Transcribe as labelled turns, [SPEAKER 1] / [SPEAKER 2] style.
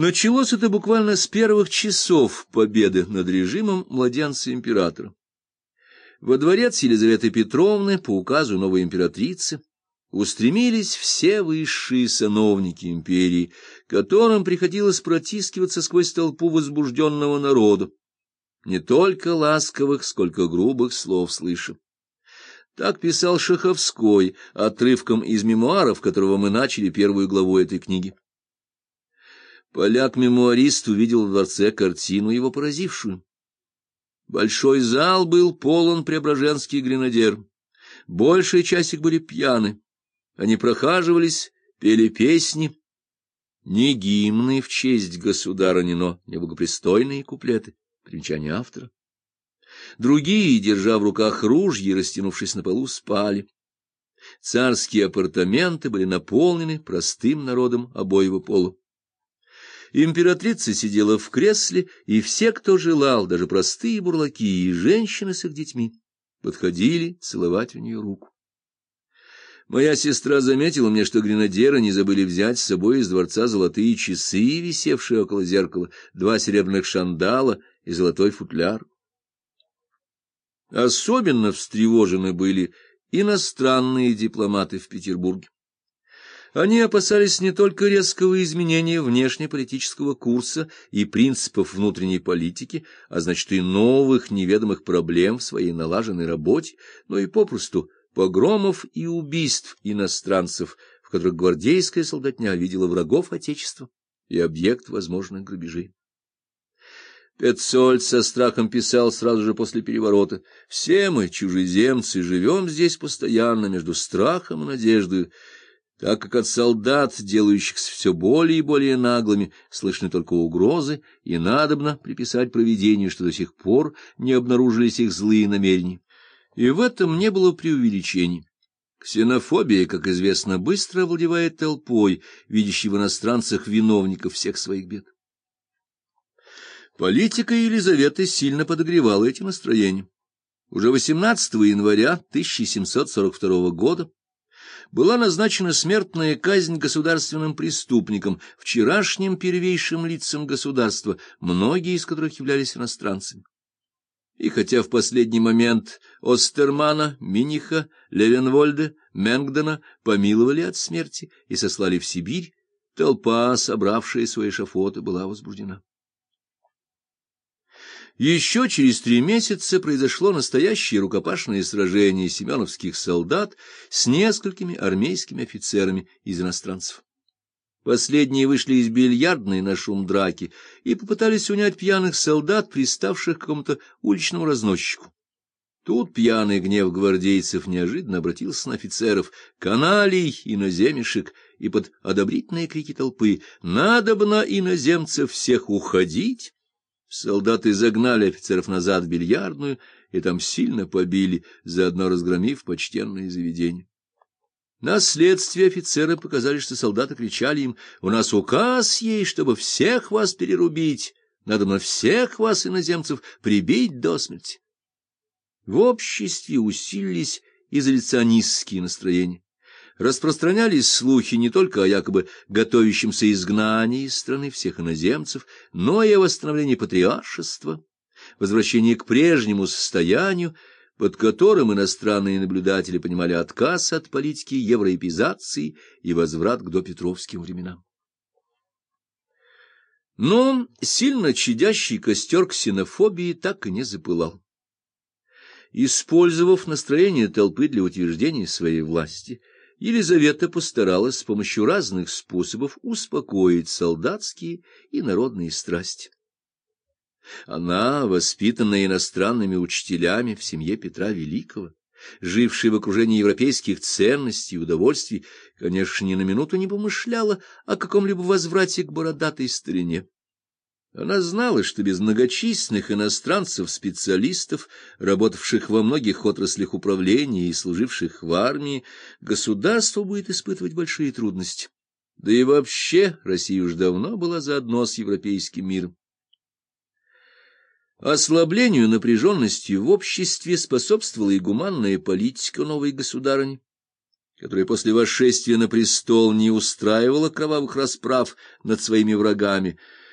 [SPEAKER 1] Началось это буквально с первых часов победы над режимом младенца-императора. Во дворец Елизаветы Петровны по указу новой императрицы устремились все высшие сановники империи, которым приходилось протискиваться сквозь толпу возбужденного народа, не только ласковых, сколько грубых слов слыша. Так писал Шаховской отрывком из мемуаров, которого мы начали первую главу этой книги. Поляк-мемуарист увидел в дворце картину, его поразившую. Большой зал был полон преображенских гренадер. Большая часть их были пьяны. Они прохаживались, пели песни. Не гимны в честь государыни, но неблагопристойные куплеты, примечание автора. Другие, держа в руках ружья, растянувшись на полу, спали. Царские апартаменты были наполнены простым народом обоего пола. Императрица сидела в кресле, и все, кто желал, даже простые бурлаки и женщины с их детьми, подходили целовать у нее руку. Моя сестра заметила мне, что гренадеры не забыли взять с собой из дворца золотые часы, висевшие около зеркала, два серебряных шандала и золотой футляр. Особенно встревожены были иностранные дипломаты в Петербурге. Они опасались не только резкого изменения внешнеполитического курса и принципов внутренней политики, а значит и новых неведомых проблем в своей налаженной работе, но и попросту погромов и убийств иностранцев, в которых гвардейская солдатня видела врагов Отечества и объект возможных грабежей. Петцольд со страхом писал сразу же после переворота. «Все мы, чужеземцы, живем здесь постоянно между страхом и надеждой, так как от солдат, делающихся все более и более наглыми, слышны только угрозы, и надобно приписать провидению, что до сих пор не обнаружились их злые намерения. И в этом не было преувеличений. Ксенофобия, как известно, быстро овладевает толпой, видящей в иностранцах виновников всех своих бед. Политика Елизаветы сильно подогревала эти настроения. Уже 18 января 1742 года была назначена смертная казнь государственным преступникам, вчерашним первейшим лицам государства, многие из которых являлись иностранцами. И хотя в последний момент Остермана, Миниха, Левенвольда, Менгдена помиловали от смерти и сослали в Сибирь, толпа, собравшая свои шафоты, была возбуждена. Еще через три месяца произошло настоящее рукопашное сражение семеновских солдат с несколькими армейскими офицерами из иностранцев. Последние вышли из бильярдной на шум драки и попытались унять пьяных солдат, приставших к какому-то уличному разносчику. Тут пьяный гнев гвардейцев неожиданно обратился на офицеров, каналий, иноземешек, и под одобрительные крики толпы «Надо бы на иноземцев всех уходить!» Солдаты загнали офицеров назад в бильярдную и там сильно побили, заодно разгромив почтенное заведение. На следствии офицеры показали, что солдаты кричали им, «У нас указ есть, чтобы всех вас перерубить, надо на всех вас, иноземцев, прибить до смерти». В обществе усилились изоляционистские настроения распространялись слухи не только о якобы готовящемся изгнании из страны всех иноземцев, но и о восстановлении патриаршества, возвращении к прежнему состоянию, под которым иностранные наблюдатели понимали отказ от политики евроэпизации и возврат к допетровским временам. Но сильно чадящий костер ксенофобии так и не запылал. Использовав настроение толпы для утверждения своей власти, Елизавета постаралась с помощью разных способов успокоить солдатские и народные страсти. Она, воспитанная иностранными учителями в семье Петра Великого, жившая в окружении европейских ценностей и удовольствий, конечно, ни на минуту не помышляла о каком-либо возврате к бородатой старине. Она знала, что без многочисленных иностранцев-специалистов, работавших во многих отраслях управления и служивших в армии, государство будет испытывать большие трудности. Да и вообще Россия уж давно была заодно с европейским миром. Ослаблению напряженности в обществе способствовала и гуманная политика новой государыни. которая после восшествия на престол не устраивала кровавых расправ над своими врагами,